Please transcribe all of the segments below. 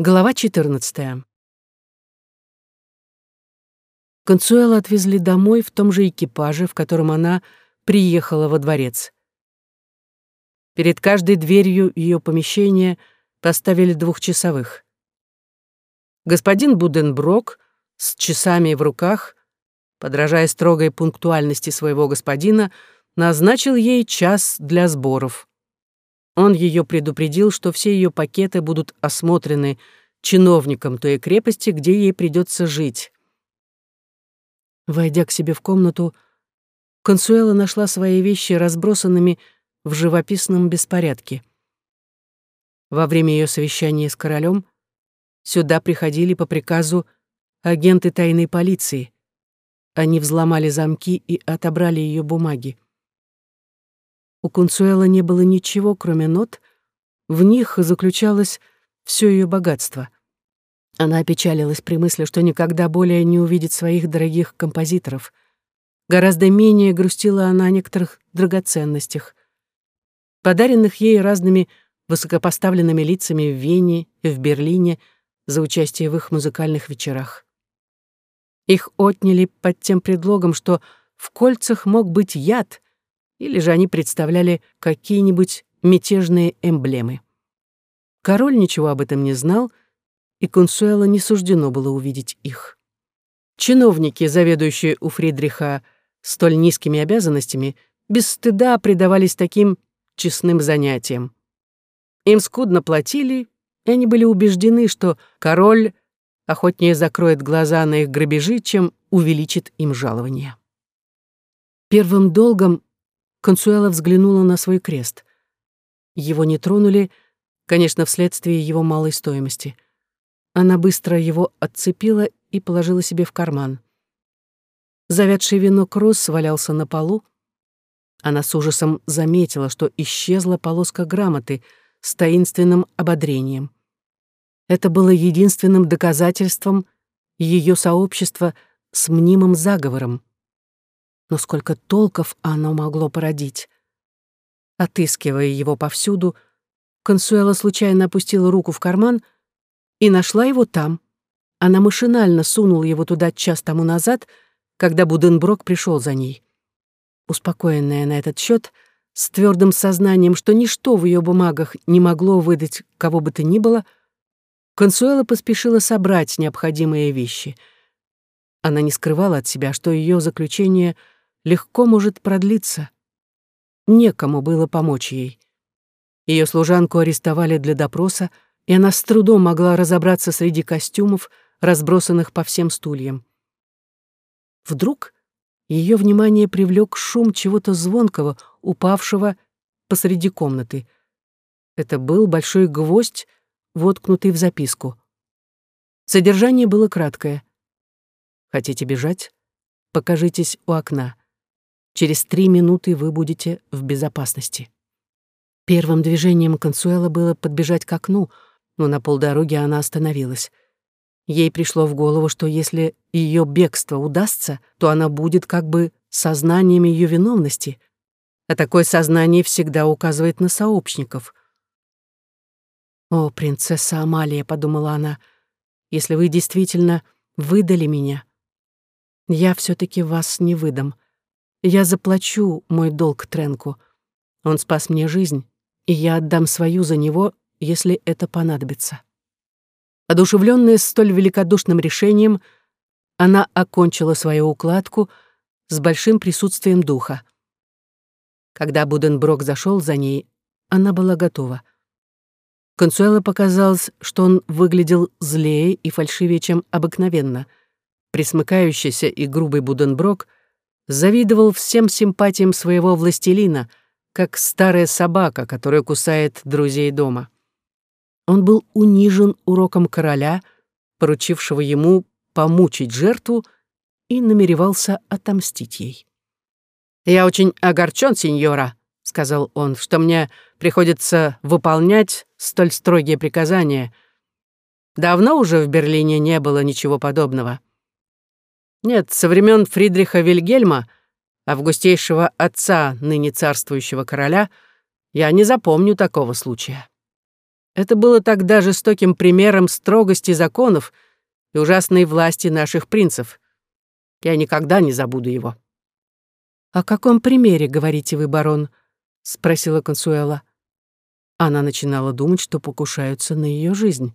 Глава 14. Консуэлу отвезли домой в том же экипаже, в котором она приехала во дворец. Перед каждой дверью ее помещения поставили двухчасовых. Господин Буденброк с часами в руках, подражая строгой пунктуальности своего господина, назначил ей час для сборов. Он ее предупредил, что все ее пакеты будут осмотрены чиновником той крепости, где ей придется жить. Войдя к себе в комнату, Консуэла нашла свои вещи разбросанными в живописном беспорядке. Во время ее совещания с королем сюда приходили по приказу агенты тайной полиции. Они взломали замки и отобрали ее бумаги. У Кунсуэла не было ничего, кроме нот. В них заключалось все ее богатство. Она опечалилась при мысли, что никогда более не увидит своих дорогих композиторов. Гораздо менее грустила она о некоторых драгоценностях, подаренных ей разными высокопоставленными лицами в Вене и в Берлине за участие в их музыкальных вечерах. Их отняли под тем предлогом, что в кольцах мог быть яд, или же они представляли какие-нибудь мятежные эмблемы. Король ничего об этом не знал, и Консуэла не суждено было увидеть их. Чиновники, заведующие у Фридриха столь низкими обязанностями, без стыда предавались таким честным занятиям. Им скудно платили, и они были убеждены, что король охотнее закроет глаза на их грабежи, чем увеличит им жалование. Первым долгом Консуэла взглянула на свой крест. Его не тронули, конечно, вследствие его малой стоимости. Она быстро его отцепила и положила себе в карман. Завядший венок роз валялся на полу. Она с ужасом заметила, что исчезла полоска грамоты с таинственным ободрением. Это было единственным доказательством ее сообщества с мнимым заговором но сколько толков оно могло породить. Отыскивая его повсюду, Консуэла случайно опустила руку в карман и нашла его там. Она машинально сунула его туда час тому назад, когда Буденброк пришел за ней. Успокоенная на этот счет, с твердым сознанием, что ничто в ее бумагах не могло выдать кого бы то ни было, Консуэла поспешила собрать необходимые вещи. Она не скрывала от себя, что ее заключение — легко может продлиться. Некому было помочь ей. Ее служанку арестовали для допроса, и она с трудом могла разобраться среди костюмов, разбросанных по всем стульям. Вдруг ее внимание привлек шум чего-то звонкого, упавшего посреди комнаты. Это был большой гвоздь, воткнутый в записку. Содержание было краткое. «Хотите бежать? Покажитесь у окна. Через три минуты вы будете в безопасности. Первым движением Консуэла было подбежать к окну, но на полдороги она остановилась. Ей пришло в голову, что если ее бегство удастся, то она будет как бы сознанием ее виновности, а такое сознание всегда указывает на сообщников. «О, принцесса Амалия», — подумала она, — «если вы действительно выдали меня, я все таки вас не выдам. Я заплачу мой долг Тренку. Он спас мне жизнь, и я отдам свою за него, если это понадобится. Одушевленная столь великодушным решением, она окончила свою укладку с большим присутствием духа. Когда Буденброк зашел за ней, она была готова. Консуэла показалось, что он выглядел злее и фальшивее, чем обыкновенно. Присмыкающийся и грубый Буденброк — завидовал всем симпатиям своего властелина, как старая собака, которая кусает друзей дома. Он был унижен уроком короля, поручившего ему помучить жертву, и намеревался отомстить ей. «Я очень огорчен, сеньора», — сказал он, «что мне приходится выполнять столь строгие приказания. Давно уже в Берлине не было ничего подобного. Нет, со времен Фридриха Вильгельма, августейшего отца ныне царствующего короля, я не запомню такого случая. Это было тогда жестоким примером строгости законов и ужасной власти наших принцев. Я никогда не забуду его. «О каком примере, говорите вы, барон?» — спросила Консуэла. Она начинала думать, что покушаются на ее жизнь.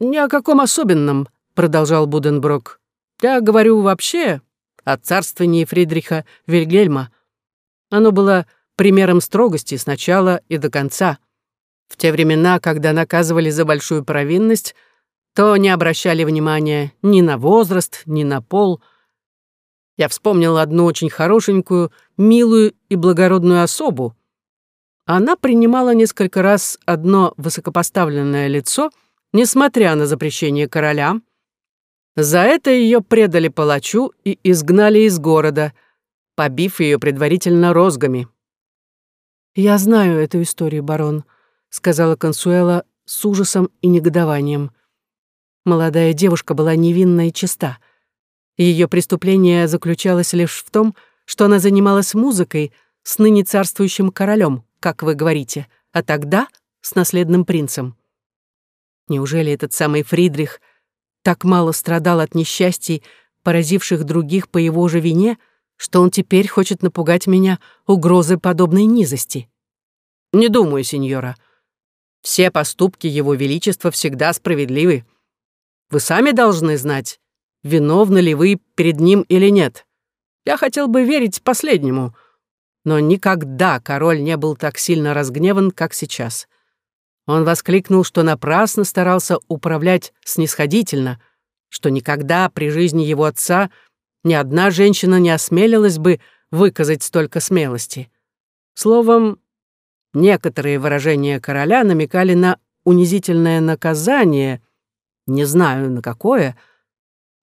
«Ни о каком особенном», — продолжал Буденброк. «Я говорю вообще о царствовании Фридриха Вильгельма. Оно было примером строгости с начала и до конца. В те времена, когда наказывали за большую провинность, то не обращали внимания ни на возраст, ни на пол. Я вспомнил одну очень хорошенькую, милую и благородную особу. Она принимала несколько раз одно высокопоставленное лицо, несмотря на запрещение короля. За это ее предали палачу и изгнали из города, побив ее предварительно розгами. «Я знаю эту историю, барон», — сказала Консуэла с ужасом и негодованием. Молодая девушка была невинна и чиста. Ее преступление заключалось лишь в том, что она занималась музыкой с ныне царствующим королем, как вы говорите, а тогда с наследным принцем. Неужели этот самый Фридрих так мало страдал от несчастий, поразивших других по его же вине, — что он теперь хочет напугать меня угрозой подобной низости. Не думаю, сеньора. Все поступки Его Величества всегда справедливы. Вы сами должны знать, виновны ли вы перед ним или нет. Я хотел бы верить последнему, но никогда король не был так сильно разгневан, как сейчас. Он воскликнул, что напрасно старался управлять снисходительно, что никогда при жизни его отца — ни одна женщина не осмелилась бы выказать столько смелости. Словом, некоторые выражения короля намекали на унизительное наказание, не знаю на какое,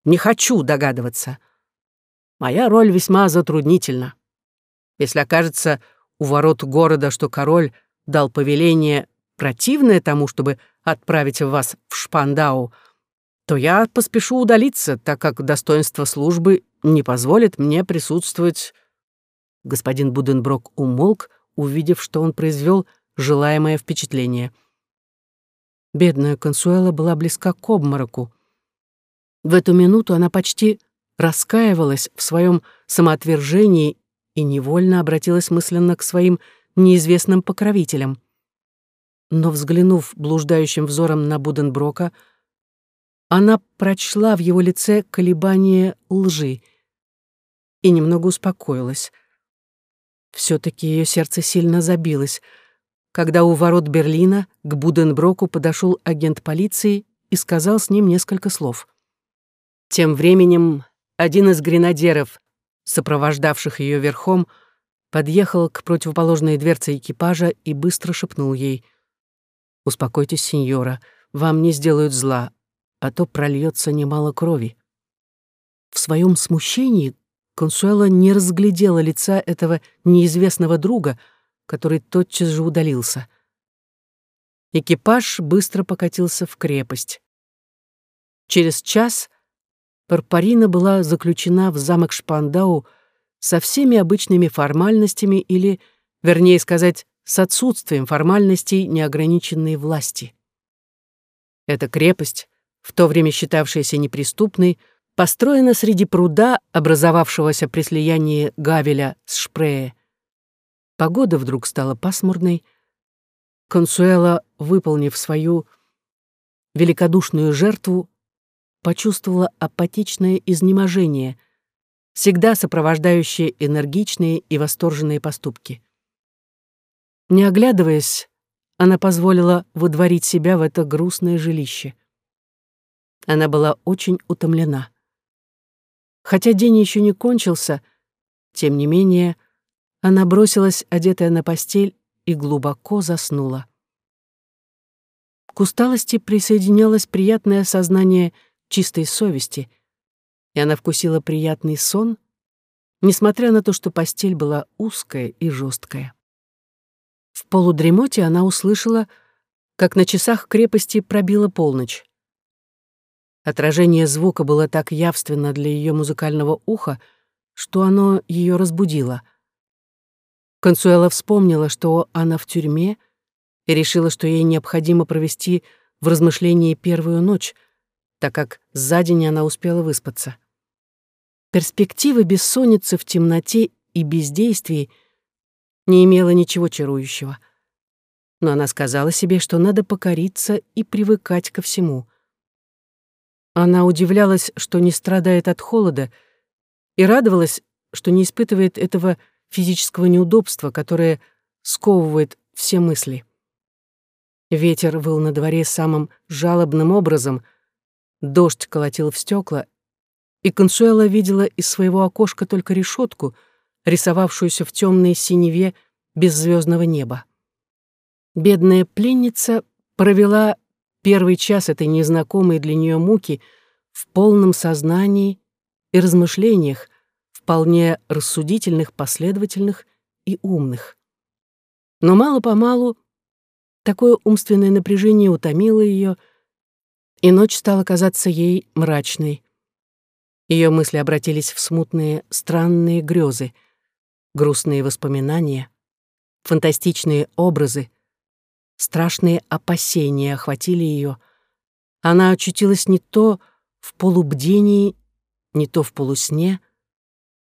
не хочу догадываться. Моя роль весьма затруднительна. Если окажется у ворот города, что король дал повеление, противное тому, чтобы отправить вас в Шпандау, то я поспешу удалиться, так как достоинство службы не позволит мне присутствовать...» Господин Буденброк умолк, увидев, что он произвел желаемое впечатление. Бедная Консуэла была близка к обмороку. В эту минуту она почти раскаивалась в своем самоотвержении и невольно обратилась мысленно к своим неизвестным покровителям. Но, взглянув блуждающим взором на Буденброка, она прочла в его лице колебание лжи и немного успокоилась. все таки ее сердце сильно забилось, когда у ворот Берлина к Буденброку подошел агент полиции и сказал с ним несколько слов. Тем временем один из гренадеров, сопровождавших ее верхом, подъехал к противоположной дверце экипажа и быстро шепнул ей «Успокойтесь, сеньора, вам не сделают зла, а то прольется немало крови». В своем смущении Консуэла не разглядела лица этого неизвестного друга, который тотчас же удалился. Экипаж быстро покатился в крепость. Через час Парпарина была заключена в замок Шпандау со всеми обычными формальностями или, вернее сказать, с отсутствием формальностей неограниченной власти. Эта крепость, в то время считавшаяся неприступной, построена среди пруда, образовавшегося при слиянии Гавеля с Шпрее. Погода вдруг стала пасмурной. Консуэла, выполнив свою великодушную жертву, почувствовала апатичное изнеможение, всегда сопровождающее энергичные и восторженные поступки. Не оглядываясь, она позволила выдворить себя в это грустное жилище. Она была очень утомлена. Хотя день еще не кончился, тем не менее, она бросилась, одетая на постель, и глубоко заснула. К усталости присоединялось приятное сознание чистой совести, и она вкусила приятный сон, несмотря на то, что постель была узкая и жесткая. В полудремоте она услышала, как на часах крепости пробила полночь. Отражение звука было так явственно для ее музыкального уха, что оно ее разбудило. Консуэла вспомнила, что она в тюрьме, и решила, что ей необходимо провести в размышлении первую ночь, так как за день она успела выспаться. Перспектива бессонницы в темноте и бездействии не имела ничего чарующего. Но она сказала себе, что надо покориться и привыкать ко всему. Она удивлялась, что не страдает от холода, и радовалась, что не испытывает этого физического неудобства, которое сковывает все мысли. Ветер выл на дворе самым жалобным образом, дождь колотил в стекла, и Консуэла видела из своего окошка только решетку, рисовавшуюся в темной синеве беззвездного неба. Бедная пленница провела первый час этой незнакомой для нее муки в полном сознании и размышлениях, вполне рассудительных, последовательных и умных. Но мало-помалу Такое умственное напряжение утомило ее, и ночь стала казаться ей мрачной. Ее мысли обратились в смутные, странные грезы, грустные воспоминания, фантастичные образы, страшные опасения охватили ее. Она очутилась не то в полубдении, не то в полусне.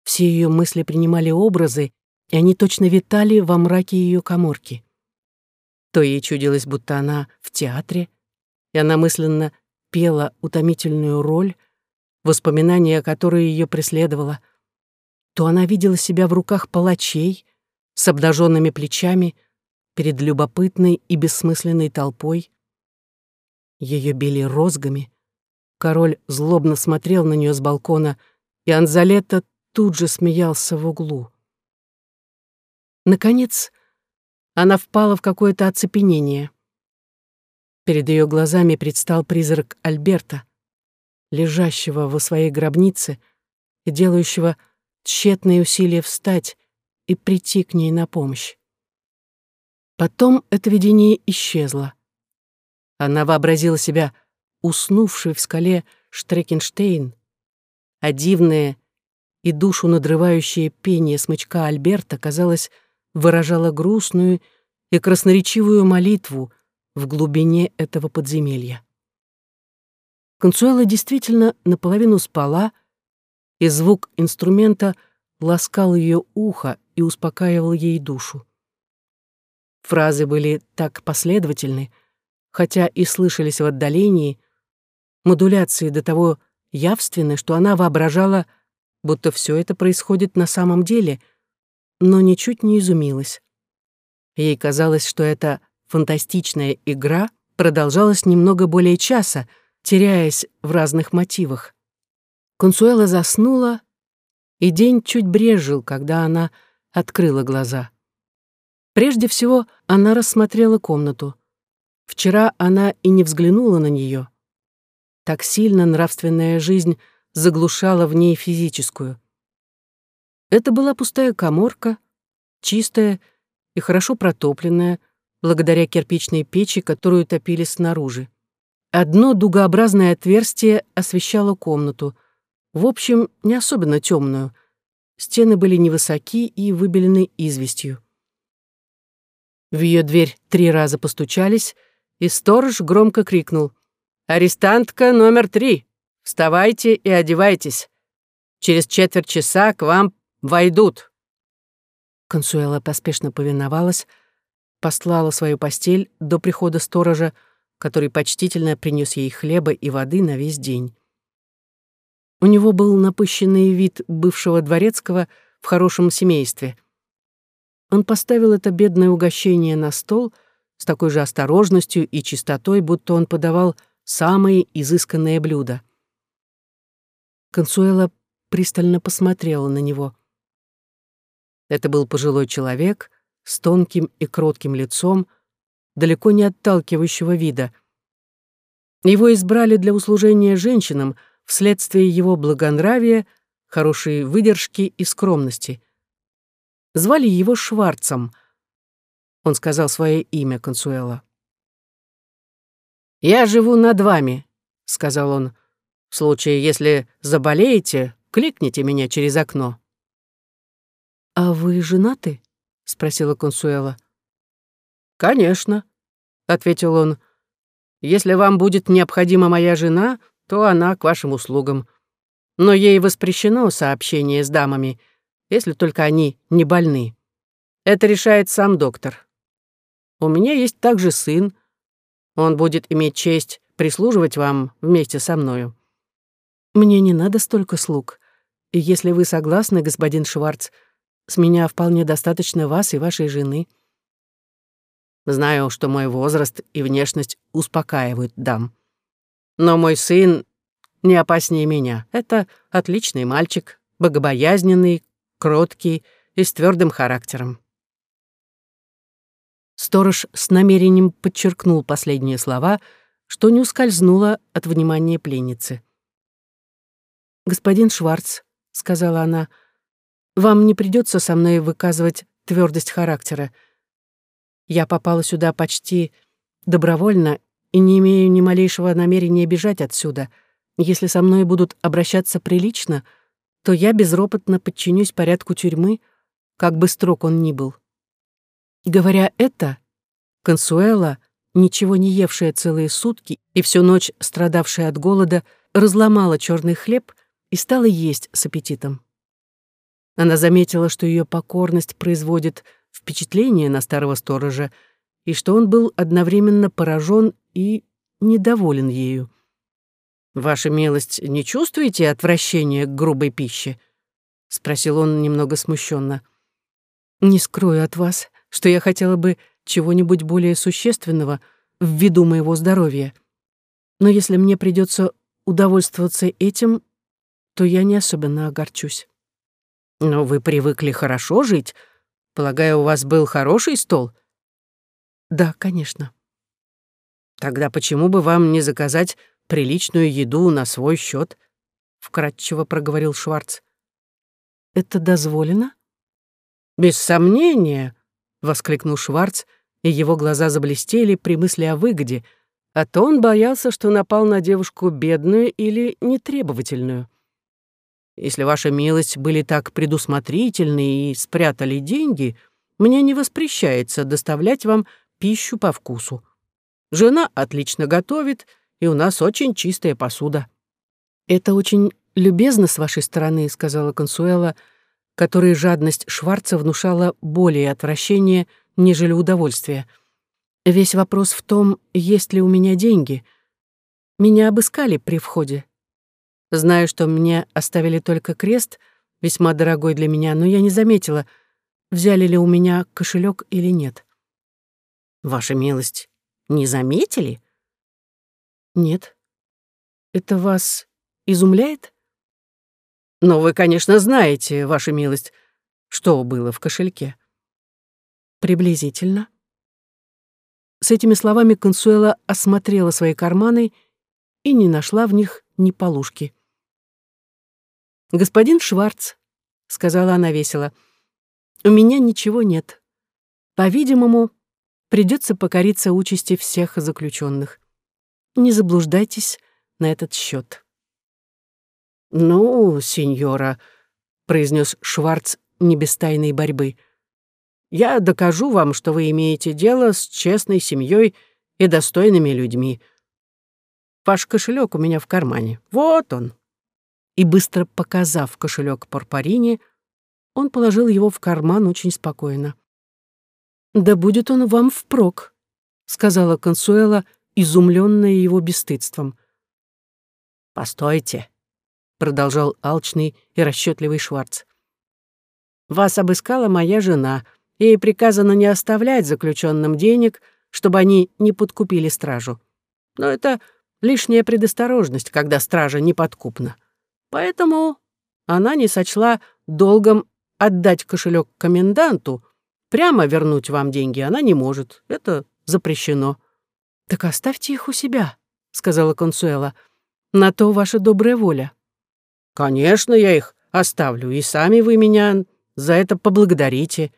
Все ее мысли принимали образы, и они точно витали во мраке ее коморки. То ей чудилось, будто она в театре, и она мысленно пела утомительную роль, воспоминания о которой ее преследовало, то она видела себя в руках палачей с обнаженными плечами перед любопытной и бессмысленной толпой. Ее били розгами. Король злобно смотрел на нее с балкона, и Анзалета тут же смеялся в углу. Наконец, она впала в какое-то оцепенение. Перед ее глазами предстал призрак Альберта, лежащего во своей гробнице и делающего тщетные усилия встать и прийти к ней на помощь. Потом это видение исчезло. Она вообразила себя уснувшей в скале Штрекенштейн, а дивное и душу надрывающее пение смычка Альберта казалось выражала грустную и красноречивую молитву в глубине этого подземелья. Консуэла действительно наполовину спала, и звук инструмента ласкал ее ухо и успокаивал ей душу. Фразы были так последовательны, хотя и слышались в отдалении, модуляции до того явственны, что она воображала, будто все это происходит на самом деле — но ничуть не изумилась. Ей казалось, что эта фантастичная игра продолжалась немного более часа, теряясь в разных мотивах. Консуэла заснула, и день чуть брежил, когда она открыла глаза. Прежде всего, она рассмотрела комнату. Вчера она и не взглянула на нее. Так сильно нравственная жизнь заглушала в ней физическую. Это была пустая коморка, чистая и хорошо протопленная, благодаря кирпичной печи, которую топили снаружи. Одно дугообразное отверстие освещало комнату, в общем, не особенно темную. Стены были невысоки и выбелены известью. В ее дверь три раза постучались, и сторож громко крикнул «Арестантка номер три! Вставайте и одевайтесь! Через четверть часа к вам Войдут!» Консуэла поспешно повиновалась, послала свою постель до прихода сторожа, который почтительно принес ей хлеба и воды на весь день. У него был напыщенный вид бывшего дворецкого в хорошем семействе. Он поставил это бедное угощение на стол с такой же осторожностью и чистотой, будто он подавал самые изысканные блюда. Консуэла пристально посмотрела на него. Это был пожилой человек с тонким и кротким лицом, далеко не отталкивающего вида. Его избрали для услужения женщинам вследствие его благонравия, хорошей выдержки и скромности. Звали его Шварцем. Он сказал свое имя Консуэла. «Я живу над вами», — сказал он. «В случае, если заболеете, кликните меня через окно». «А вы женаты?» — спросила Консуэла. «Конечно. ответил он. «Если вам будет необходима моя жена, то она к вашим услугам. Но ей воспрещено сообщение с дамами, если только они не больны. Это решает сам доктор. У меня есть также сын. Он будет иметь честь прислуживать вам вместе со мною. Мне не надо столько слуг. И если вы согласны, господин Шварц, с меня вполне достаточно вас и вашей жены. Знаю, что мой возраст и внешность успокаивают дам. Но мой сын не опаснее меня. Это отличный мальчик, богобоязненный, кроткий и с твердым характером. Сторож с намерением подчеркнул последние слова, что не ускользнуло от внимания пленницы. «Господин Шварц», — сказала она, — «вам не придется со мной выказывать твердость характера. Я попала сюда почти добровольно и не имею ни малейшего намерения бежать отсюда. Если со мной будут обращаться прилично, то я безропотно подчинюсь порядку тюрьмы, как бы строг он ни был. Говоря это, Консуэла, ничего не евшая целые сутки и всю ночь страдавшая от голода, разломала черный хлеб и стала есть с аппетитом. Она заметила, что ее покорность производит впечатление на старого сторожа, и что он был одновременно поражен и недоволен ею. «Ваша милость, не чувствуете отвращения к грубой пище?» — спросил он немного смущенно. «Не скрою от вас, что я хотела бы чего-нибудь более существенного в виду моего здоровья. Но если мне придется удовольствоваться этим, то я не особенно огорчусь. Но вы привыкли хорошо жить. Полагаю, у вас был хороший стол? Да, конечно. Тогда почему бы вам не заказать приличную еду на свой счет? вкратчиво проговорил Шварц. Это дозволено? Без сомнения, воскликнул Шварц, и его глаза заблестели при мысли о выгоде, а то он боялся, что напал на девушку бедную или нетребовательную. Если ваша милость были так предусмотрительны и спрятали деньги, мне не воспрещается доставлять вам пищу по вкусу. Жена отлично готовит, и у нас очень чистая посуда». «Это очень любезно с вашей стороны», — сказала Консуэла, которой жадность Шварца внушала более отвращение, нежели удовольствие. «Весь вопрос в том, есть ли у меня деньги. Меня обыскали при входе. Знаю, что мне оставили только крест, весьма дорогой для меня, но я не заметила, взяли ли у меня кошелек или нет. Ваша милость, не заметили? Нет. Это вас изумляет? Но вы, конечно, знаете, ваша милость, что было в кошельке. Приблизительно. С этими словами Консуэла осмотрела свои карманы и не нашла в них ни полушки. «Господин Шварц», — сказала она весело, — «у меня ничего нет. По-видимому, придется покориться участи всех заключенных. Не заблуждайтесь на этот счет. «Ну, сеньора», — произнес Шварц не без тайной борьбы, — «я докажу вам, что вы имеете дело с честной семьей и достойными людьми. Ваш кошелек у меня в кармане. Вот он» и, быстро показав кошелек Порпорине, он положил его в карман очень спокойно. «Да будет он вам впрок», — сказала Консуэла, изумленная его бесстыдством. «Постойте», — продолжал алчный и расчетливый Шварц. «Вас обыскала моя жена. Ей приказано не оставлять заключенным денег, чтобы они не подкупили стражу. Но это лишняя предосторожность, когда стража неподкупна. Поэтому она не сочла долгом отдать кошелек коменданту, прямо вернуть вам деньги она не может. Это запрещено. «Так оставьте их у себя», — сказала Консуэла. «На то ваша добрая воля». «Конечно, я их оставлю, и сами вы меня за это поблагодарите.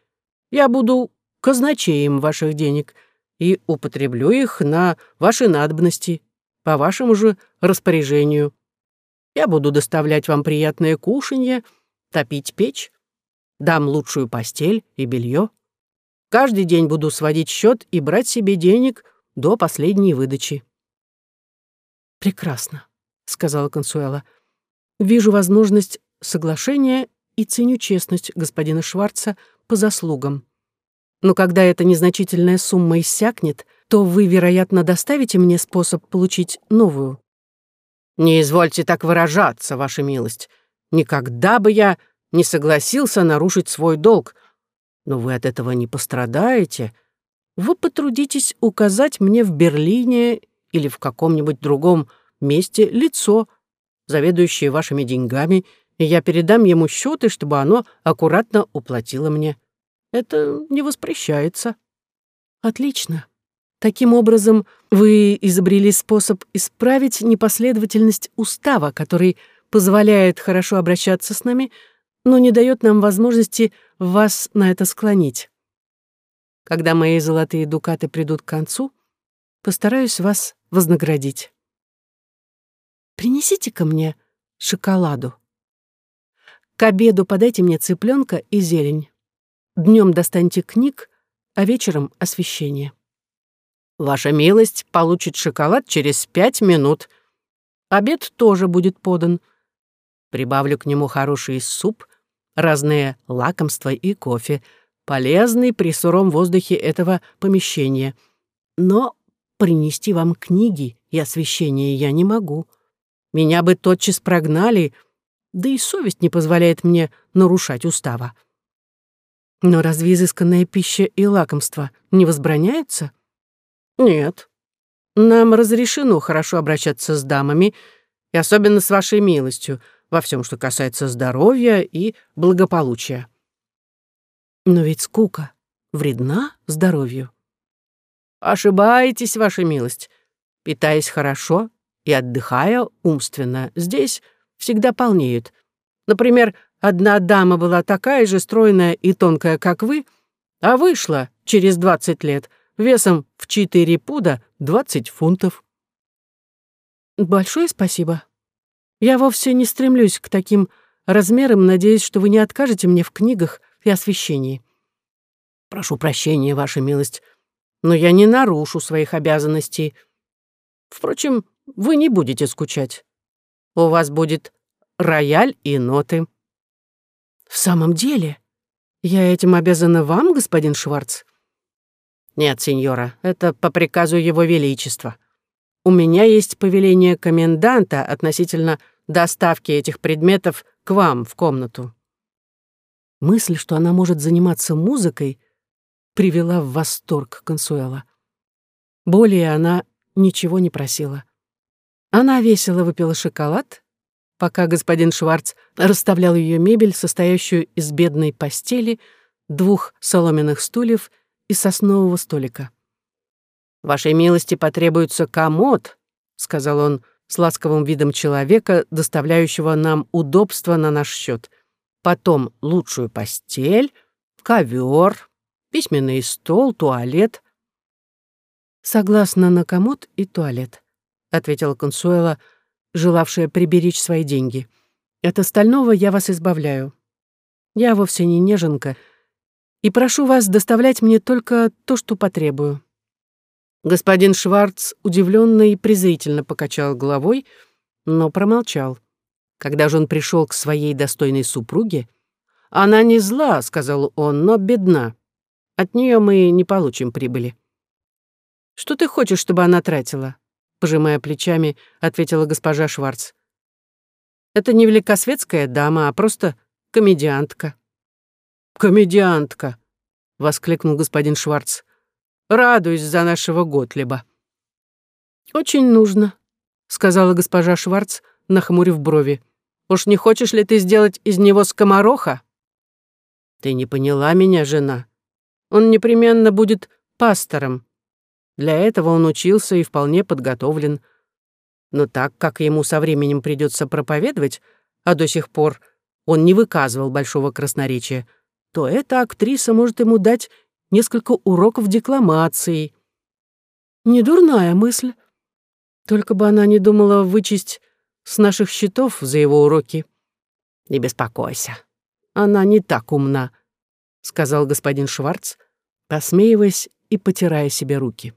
Я буду казначеем ваших денег и употреблю их на ваши надобности, по вашему же распоряжению. Я буду доставлять вам приятное кушанье, топить печь, дам лучшую постель и белье. Каждый день буду сводить счет и брать себе денег до последней выдачи. «Прекрасно», — сказала Консуэла. «Вижу возможность соглашения и ценю честность господина Шварца по заслугам. Но когда эта незначительная сумма иссякнет, то вы, вероятно, доставите мне способ получить новую». «Не извольте так выражаться, ваша милость. Никогда бы я не согласился нарушить свой долг. Но вы от этого не пострадаете. Вы потрудитесь указать мне в Берлине или в каком-нибудь другом месте лицо, заведующее вашими деньгами, и я передам ему счеты, чтобы оно аккуратно уплатило мне. Это не воспрещается». «Отлично. Таким образом, вы изобрели способ исправить непоследовательность устава, который позволяет хорошо обращаться с нами, но не дает нам возможности вас на это склонить. Когда мои золотые дукаты придут к концу, постараюсь вас вознаградить. Принесите ко мне шоколаду. К обеду подайте мне цыпленка и зелень. Днем достаньте книг, а вечером — освещение. Ваша милость получит шоколад через пять минут. Обед тоже будет подан. Прибавлю к нему хороший суп, разные лакомства и кофе, полезный при сыром воздухе этого помещения. Но принести вам книги и освещение я не могу. Меня бы тотчас прогнали, да и совесть не позволяет мне нарушать устава. Но разве изысканная пища и лакомства не возбраняются? Нет. Нам разрешено хорошо обращаться с дамами, и особенно с вашей милостью, во всем, что касается здоровья и благополучия. Но ведь скука вредна здоровью. Ошибаетесь, ваша милость. Питаясь хорошо и отдыхая умственно, здесь всегда полнеют. Например, одна дама была такая же стройная и тонкая, как вы, а вышла через двадцать лет — весом в 4 пуда 20 фунтов. Большое спасибо. Я вовсе не стремлюсь к таким размерам, надеюсь, что вы не откажете мне в книгах и освещении. Прошу прощения, ваша милость, но я не нарушу своих обязанностей. Впрочем, вы не будете скучать. У вас будет рояль и ноты. В самом деле? Я этим обязана вам, господин Шварц? «Нет, сеньора, это по приказу Его Величества. У меня есть повеление коменданта относительно доставки этих предметов к вам в комнату». Мысль, что она может заниматься музыкой, привела в восторг Консуэла. Более она ничего не просила. Она весело выпила шоколад, пока господин Шварц расставлял ее мебель, состоящую из бедной постели, двух соломенных стульев и соснового столика. «Вашей милости потребуется комод», — сказал он с ласковым видом человека, доставляющего нам удобства на наш счет. «Потом лучшую постель, ковер, письменный стол, туалет». «Согласна на комод и туалет», — ответила Консуэла, желавшая приберечь свои деньги. «От остального я вас избавляю. Я вовсе не неженка, — и прошу вас доставлять мне только то, что потребую». Господин Шварц удивленно и презрительно покачал головой, но промолчал. Когда же он пришел к своей достойной супруге, «Она не зла», — сказал он, — «но бедна. От нее мы не получим прибыли». «Что ты хочешь, чтобы она тратила?» Пожимая плечами, ответила госпожа Шварц. «Это не великосветская дама, а просто комедиантка». «Комедиантка!» — воскликнул господин Шварц. «Радуюсь за нашего Готлиба». «Очень нужно», — сказала госпожа Шварц, нахмурив брови. «Уж не хочешь ли ты сделать из него скомороха?» «Ты не поняла меня, жена. Он непременно будет пастором. Для этого он учился и вполне подготовлен. Но так как ему со временем придется проповедовать, а до сих пор он не выказывал большого красноречия, — то эта актриса может ему дать несколько уроков декламации. Недурная мысль. Только бы она не думала вычесть с наших счетов за его уроки. Не беспокойся, она не так умна, сказал господин Шварц, посмеиваясь и потирая себе руки.